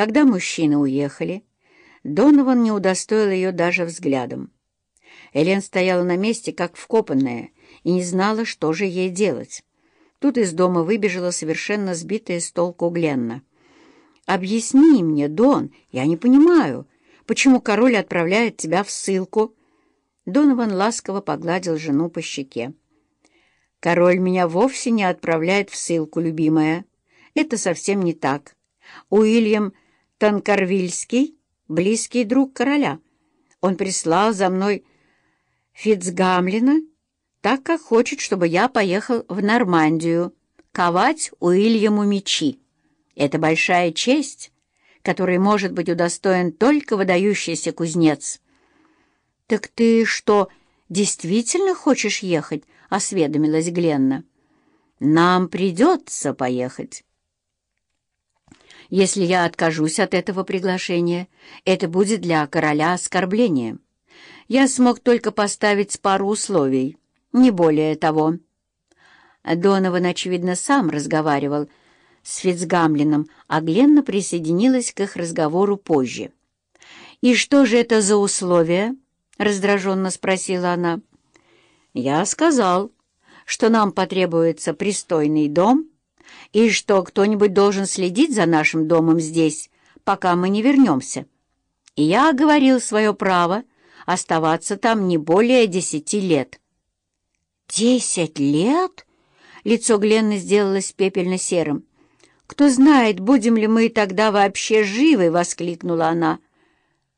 Когда мужчины уехали, Донован не удостоил ее даже взглядом. Элен стояла на месте, как вкопанная, и не знала, что же ей делать. Тут из дома выбежала совершенно сбитая с толку Гленна. «Объясни мне, Дон, я не понимаю, почему король отправляет тебя в ссылку?» Донован ласково погладил жену по щеке. «Король меня вовсе не отправляет в ссылку, любимая. Это совсем не так. Уильям Танкарвильский — близкий друг короля. Он прислал за мной Фицгамлина, так как хочет, чтобы я поехал в Нормандию ковать Уильяму мечи. Это большая честь, которой может быть удостоен только выдающийся кузнец». «Так ты что, действительно хочешь ехать?» — осведомилась Гленна. «Нам придется поехать». «Если я откажусь от этого приглашения, это будет для короля оскорблением. Я смог только поставить пару условий, не более того». Донован, очевидно, сам разговаривал с Фицгамлином, а Гленна присоединилась к их разговору позже. «И что же это за условия?» раздраженно спросила она. «Я сказал, что нам потребуется пристойный дом и что кто-нибудь должен следить за нашим домом здесь, пока мы не вернемся. И я оговорил свое право оставаться там не более десяти лет». «Десять лет?» Лицо Гленны сделалось пепельно-серым. «Кто знает, будем ли мы тогда вообще живы!» — воскликнула она.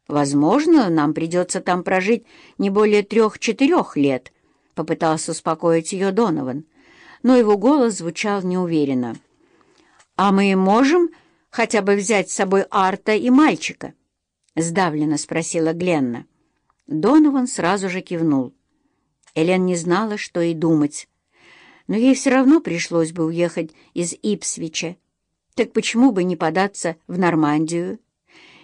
«Возможно, нам придется там прожить не более трех-четырех лет», — попытался успокоить ее Донован, но его голос звучал неуверенно. «А мы можем хотя бы взять с собой Арта и мальчика?» — сдавленно спросила Гленна. Донован сразу же кивнул. Элен не знала, что и думать. Но ей все равно пришлось бы уехать из Ипсвича. Так почему бы не податься в Нормандию?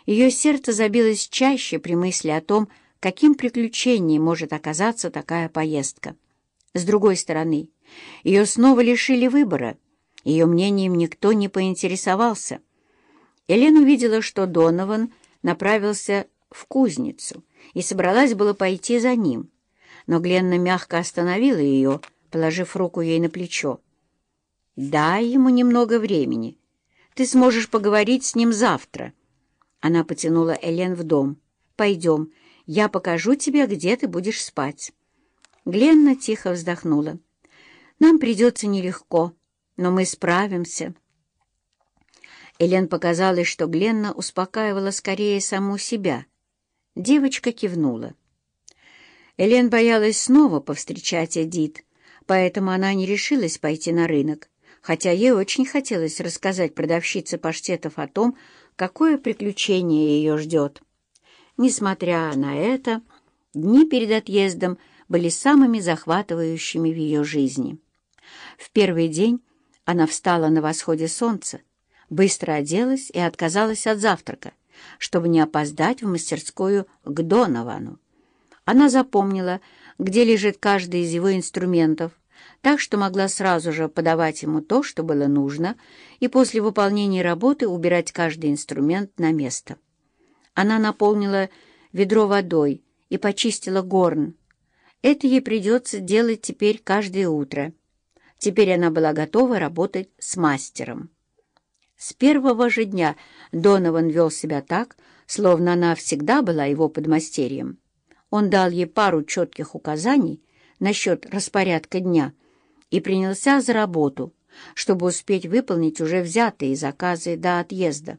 Ее сердце забилось чаще при мысли о том, каким приключением может оказаться такая поездка. С другой стороны, ее снова лишили выбора, ее мнением никто не поинтересовался. Элен увидела, что Донован направился в кузницу и собралась было пойти за ним, но Гленна мягко остановила ее, положив руку ей на плечо. «Дай ему немного времени. Ты сможешь поговорить с ним завтра». Она потянула Элен в дом. «Пойдем, я покажу тебе, где ты будешь спать». Гленна тихо вздохнула. «Нам придется нелегко, но мы справимся». Элен показалось, что Гленна успокаивала скорее саму себя. Девочка кивнула. Элен боялась снова повстречать Эдит, поэтому она не решилась пойти на рынок, хотя ей очень хотелось рассказать продавщице паштетов о том, какое приключение ее ждет. Несмотря на это, дни перед отъездом были самыми захватывающими в ее жизни. В первый день она встала на восходе солнца, быстро оделась и отказалась от завтрака, чтобы не опоздать в мастерскую к Доновану. Она запомнила, где лежит каждый из его инструментов, так что могла сразу же подавать ему то, что было нужно, и после выполнения работы убирать каждый инструмент на место. Она наполнила ведро водой и почистила горн. Это ей придется делать теперь каждое утро. Теперь она была готова работать с мастером. С первого же дня Донован вел себя так, словно она всегда была его подмастерьем. Он дал ей пару четких указаний насчет распорядка дня и принялся за работу, чтобы успеть выполнить уже взятые заказы до отъезда.